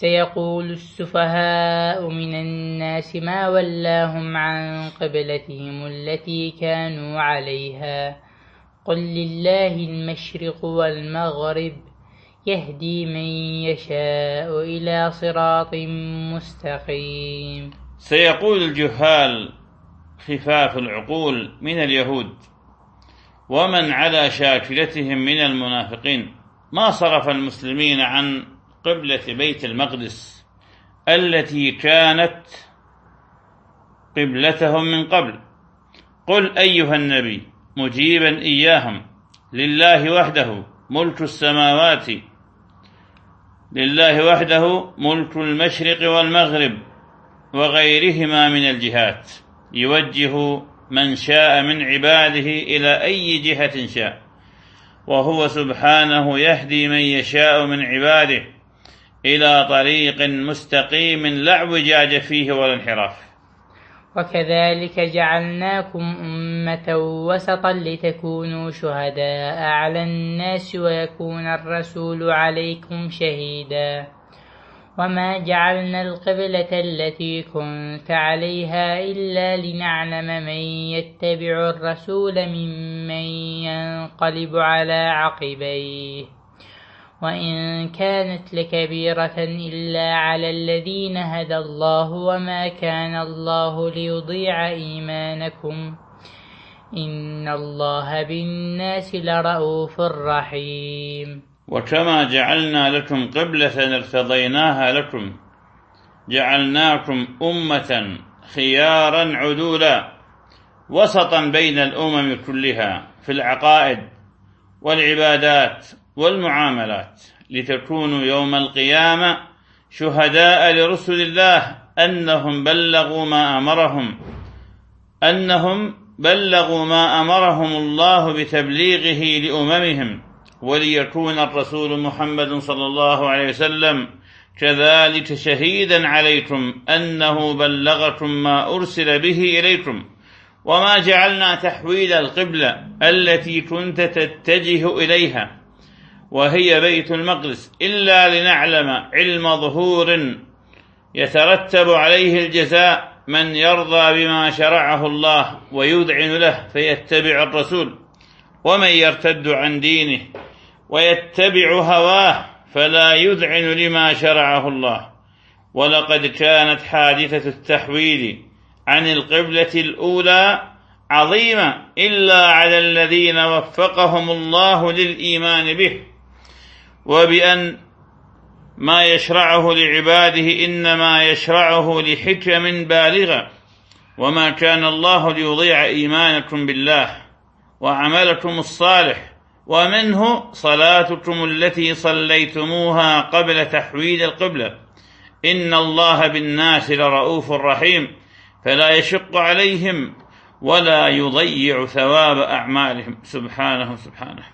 سيقول السفهاء من الناس ما ولاهم عن قبلتهم التي كانوا عليها. قل لله المشرق والمغرب يهدي من يشاء إلى صراط مستقيم. سيقول الجهال خفاف العقول من اليهود ومن على شاكلتهم من المنافقين. ما صرف المسلمين عن قبلة بيت المقدس التي كانت قبلتهم من قبل. قل أيها النبي مجيبا إياهم لله وحده ملك السماوات لله وحده ملك المشرق والمغرب وغيرهما من الجهات يوجه من شاء من عباده إلى أي جهة شاء وهو سبحانه يهدي من يشاء من عباده. إلى طريق مستقيم لا اعوجاج فيه ولا انحراف. وكذلك جعلناكم أمة وسطا لتكونوا شهداء على الناس ويكون الرسول عليكم شهيدا. وما جعلنا القبلة التي كنت عليها إلا لنعلم من يتبع الرسول ممن ينقلب على عقبيه. وإن كانت لكبيرة إلا على الذين هدى الله وما كان الله ليضيع إيمانكم. إن الله بالناس لرؤوف رحيم. وكما جعلنا لكم قبلة ارتضيناها لكم جعلناكم أمة خيارا عدولا وسطا بين الأمم كلها في العقائد والعبادات والمعاملات لتكونوا يوم القيامة شهداء لرسل الله أنهم بلغوا ما أمرهم أنهم بلغوا ما أمرهم الله بتبليغه لأممهم وليكون الرسول محمد صلى الله عليه وسلم كذلك شهيدا عليكم أنه بلغكم ما أرسل به إليكم. وما جعلنا تحويل القبلة التي كنت تتجه إليها وهي بيت المقدس إلا لنعلم علم ظهور يترتب عليه الجزاء من يرضى بما شرعه الله ويذعن له فيتبع الرسول ومن يرتد عن دينه ويتبع هواه فلا يذعن لما شرعه الله. ولقد كانت حادثة التحويل عن القبلة الأولى عظيمة إلا على الذين وفقهم الله للإيمان به. وبأن ما يشرعه لعباده إنما يشرعه لحكم بالغة وما كان الله ليضيع إيمانكم بالله وعملكم الصالح ومنه صلاتكم التي صليتموها قبل تحويل القبلة. إن الله بالناس لرؤوف رحيم فلا يشق عليهم ولا يضيع ثواب أعمالهم. سبحانه سبحانه.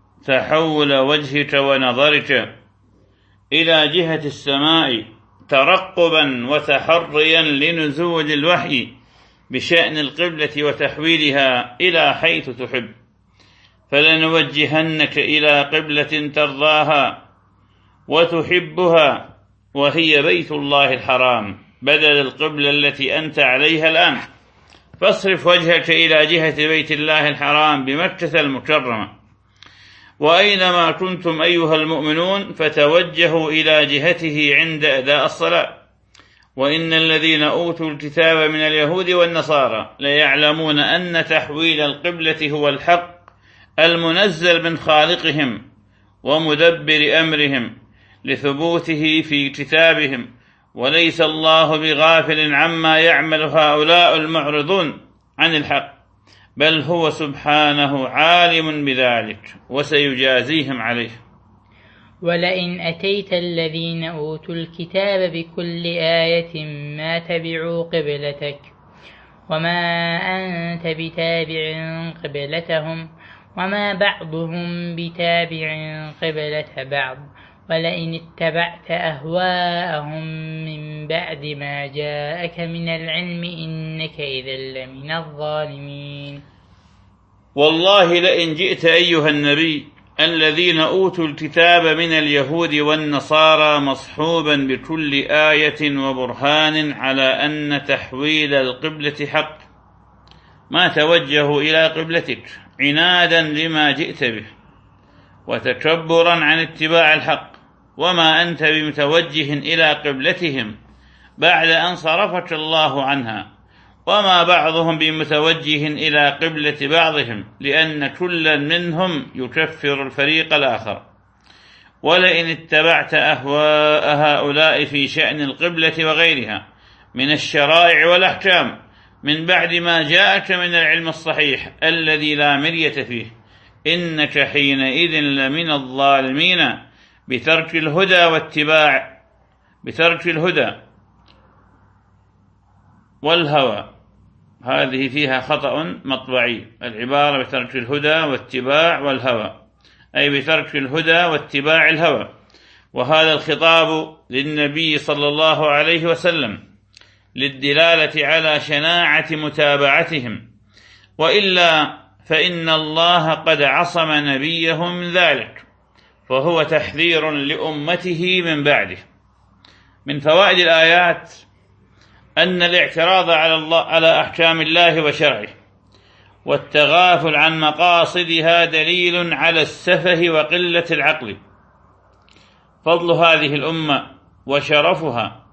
تحول وجهك ونظرك إلى جهة السماء ترقبا وتحريا لنزول الوحي بشأن القبلة وتحويلها إلى حيث تحب. فلنوجهنك إلى قبلة ترضاها وتحبها وهي بيت الله الحرام. بدل القبلة التي أنت عليها الآن. فاصرف وجهك إلى جهة بيت الله الحرام بمكة المكرمة. وأينما كنتم أيها المؤمنون فتوجهوا إلى جهته عند أداء الصلاة. وإن الذين أوتوا الكتاب من اليهود والنصارى ليعلمون أن تحويل القبلة هو الحق المنزل من خالقهم ومدبر أمرهم لثبوته في كتابهم. وليس الله بغافل عما يعمل هؤلاء المعرضون عن الحق. بل هو سبحانه عالم بذلك وسيجازيهم عليه. ولئن أتيت الذين أوتوا الكتاب بكل آية ما تبعوا قبلتك وما أنت بتابع قبلتهم وما بعضهم بتابع قبلة بعض. ولئن اتبعت أهواءهم من بعد ما جاءك من العلم إنك إذا لمن الظالمين. والله لئن جئت أيها النبي الذين أوتوا الكتاب من اليهود والنصارى مصحوبا بكل آية وبرهان على أن تحويل القبلة حق ما توجهوا إلى قبلتك عنادا لما جئت به وتكبرا عن اتباع الحق. وما أنت بمتوجه إلى قبلتهم بعد أن صرفك الله عنها وما بعضهم بمتوجه إلى قبلة بعضهم لأن كلا منهم يكفر الفريق الآخر. ولئن اتبعت أهواء هؤلاء في شأن القبلة وغيرها من الشرائع والأحكام من بعد ما جاءك من العلم الصحيح الذي لا مرية فيه إنك حينئذ لمن الظالمين. بترك الهدى واتباع بترك الهدى والهوى. هذه فيها خطأ مطبعي. العبارة بترك الهدى واتباع والهوى. أي بترك الهدى واتباع الهوى. وهذا الخطاب للنبي صلى الله عليه وسلم للدلالة على شناعة متابعتهم. وإلا فإن الله قد عصم نبيه من ذلك. فهو تحذير لأمته من بعده. من فوائد الآيات أن الاعتراض على الله على أحكام الله وشرعه والتغافل عن مقاصدها دليل على السفه وقلة العقل. فضل هذه الأمة وشرفها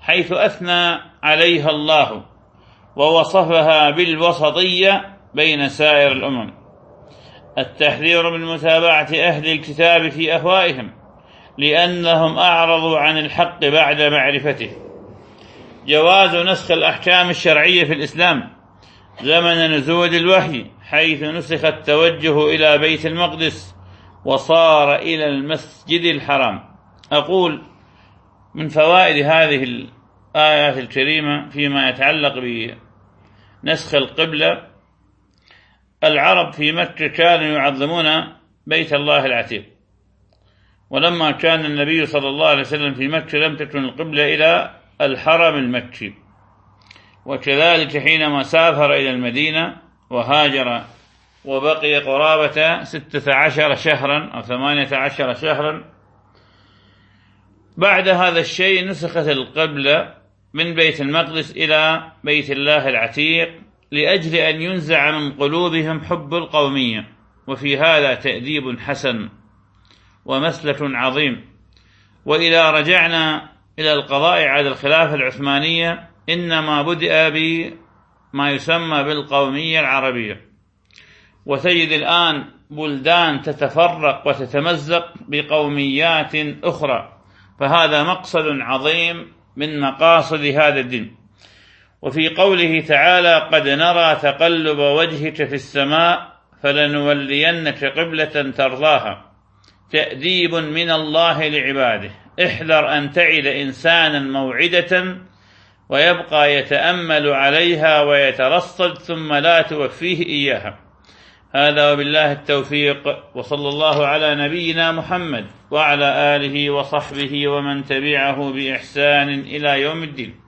حيث أثنى عليها الله ووصفها بالوسطية بين سائر الأمم. التحذير من متابعة أهل الكتاب في أهوائهم لأنهم أعرضوا عن الحق بعد معرفته. جواز نسخ الأحكام الشرعية في الإسلام زمن نزول الوحي حيث نسخ التوجه إلى بيت المقدس وصار إلى المسجد الحرام. أقول من فوائد هذه الآيات الكريمة فيما يتعلق بنسخ القبلة العرب في مكة كانوا يعظمون بيت الله العتيق. ولما كان النبي صلى الله عليه وسلم في مكة لم تكن القبلة إلى الحرم المكي. وكذلك حينما سافر إلى المدينة وهاجر وبقي قرابة ستة عشر شهرا أو ثمانية عشر شهرا بعد هذا الشيء نسخت القبلة من بيت المقدس إلى بيت الله العتيق لأجل أن ينزع من قلوبهم حب القومية وفي هذا تأديب حسن ومسلك عظيم. وإذا رجعنا إلى القضاء على الخلافة العثمانية إنما بدأ بما يسمى بالقومية العربية. وتجد الآن بلدان تتفرق وتتمزق بقوميات أخرى. فهذا مقصد عظيم من مقاصد هذا الدين. وفي قوله تعالى قد نرى تقلب وجهك في السماء فلنولينك قبلة ترضاها. تأديب من الله لعباده. احذر أن تعد إنسانا موعدة ويبقى يتأمل عليها ويترصد ثم لا توفيه إياها. هذا وبالله التوفيق وصلى الله على نبينا محمد وعلى آله وصحبه ومن تبعه بإحسان إلى يوم الدين.